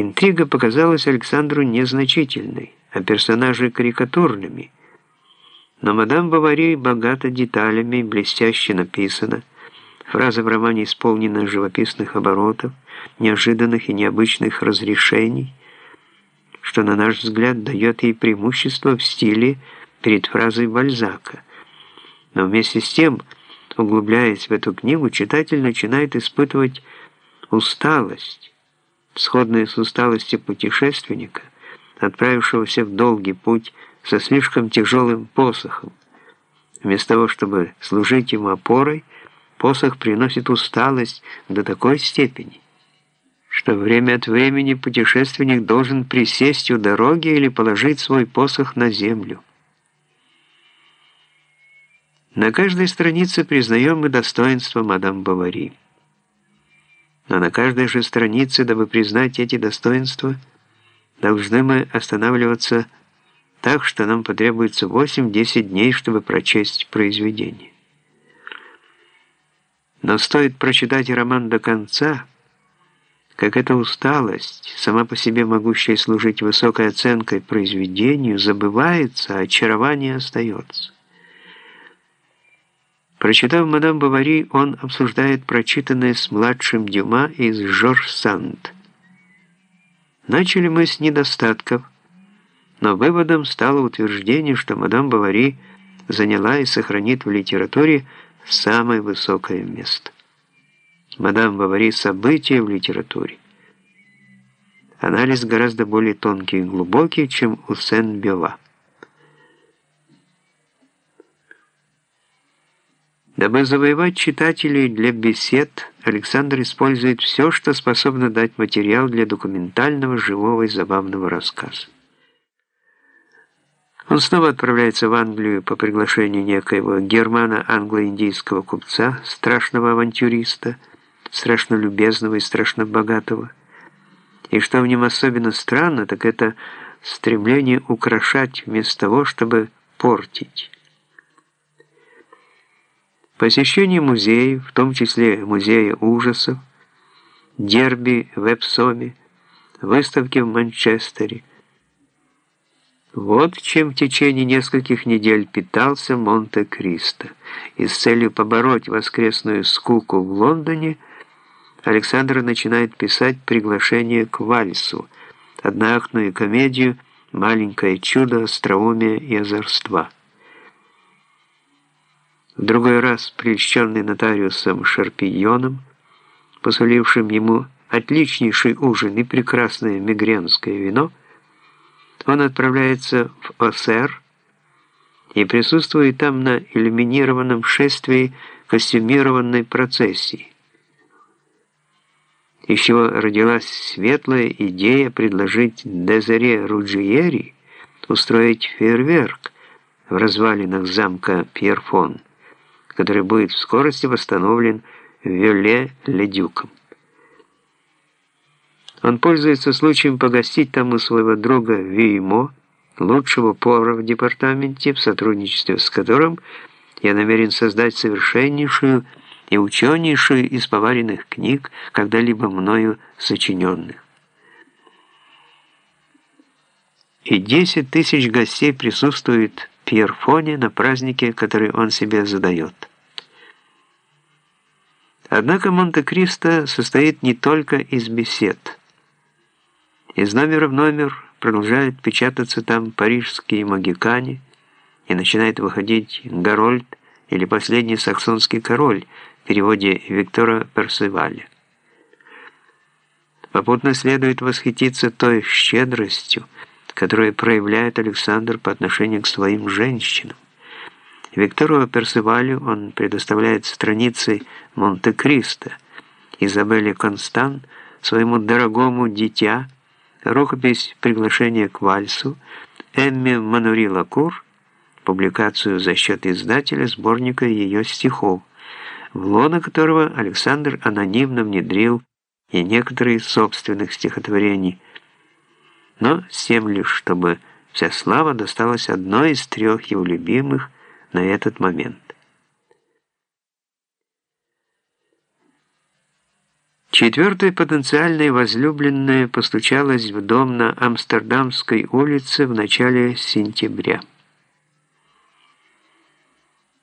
Интрига показалась Александру незначительной, а персонажи карикатурными. Но мадам Бавари богата деталями, блестяще написана. Фраза в романе исполнена живописных оборотов, неожиданных и необычных разрешений, что, на наш взгляд, дает ей преимущество в стиле перед фразой Бальзака. Но вместе с тем, углубляясь в эту книгу, читатель начинает испытывать усталость, сходную с усталостью путешественника, отправившегося в долгий путь со слишком тяжелым посохом. Вместо того, чтобы служить ему опорой, посох приносит усталость до такой степени, что время от времени путешественник должен присесть у дороги или положить свой посох на землю. На каждой странице признаем мы достоинство мадам Бавари. Но на каждой же странице, дабы признать эти достоинства, должны мы останавливаться так, что нам потребуется 8-10 дней, чтобы прочесть произведение. Но стоит прочитать роман до конца, как эта усталость, сама по себе могущая служить высокой оценкой произведению, забывается, а очарование остается. Прочитав «Мадам Бавари», он обсуждает прочитанное с младшим Дюма из «Жорж Санд». Начали мы с недостатков, но выводом стало утверждение, что мадам Бавари заняла и сохранит в литературе самое высокое место. Мадам Бавари – событие в литературе. Анализ гораздо более тонкий и глубокий, чем у Сен-Бела. Дабы завоевать читателей для бесед, Александр использует все, что способно дать материал для документального, живого и забавного рассказа. Он снова отправляется в Англию по приглашению некоего германо-англо-индийского купца, страшного авантюриста, страшно любезного и страшно богатого. И что в нем особенно странно, так это стремление украшать вместо того, чтобы портить. Посещение музеев, в том числе музея ужасов, дерби в Эпсоме, выставки в Манчестере. Вот чем в течение нескольких недель питался Монте-Кристо. И с целью побороть воскресную скуку в Лондоне Александр начинает писать приглашение к вальсу, одноактную комедию «Маленькое чудо остроумия и озорства». В другой раз, прельщенный нотариусом Шарпийоном, посолившим ему отличнейший ужин и прекрасное мигренское вино, он отправляется в ОСР и присутствует там на иллюминированном шествии костюмированной процессии. Из чего родилась светлая идея предложить Дезере Руджиери устроить фейерверк в развалинах замка Пьерфон который будет в скорости восстановлен Вюле-Ледюком. Он пользуется случаем погостить там у своего друга Виймо, лучшего повара в департаменте, в сотрудничестве с которым я намерен создать совершеннейшую и ученейшую из поваренных книг, когда-либо мною сочиненных. И 10 тысяч гостей присутствуют в Пьерфоне на празднике, который он себе задает. Однако Монте-Кристо состоит не только из бесед. Из номера в номер продолжают печататься там парижские магикане, и начинает выходить Гарольд или последний саксонский король в переводе Виктора Персиваля. Попутно следует восхититься той щедростью, которую проявляет Александр по отношению к своим женщинам. Виктору Персивалю он предоставляет страницы Монте-Кристо, Изабелле Констан, своему дорогому дитя, рукопись приглашения к вальсу, Эмме Манури Лакур, публикацию за счет издателя сборника ее стихов, в лоно которого Александр анонимно внедрил и некоторые собственных стихотворений, но с тем лишь, чтобы вся слава досталась одной из трех его любимых на этот момент. Четвертая потенциальная возлюбленная постучалась в дом на Амстердамской улице в начале сентября.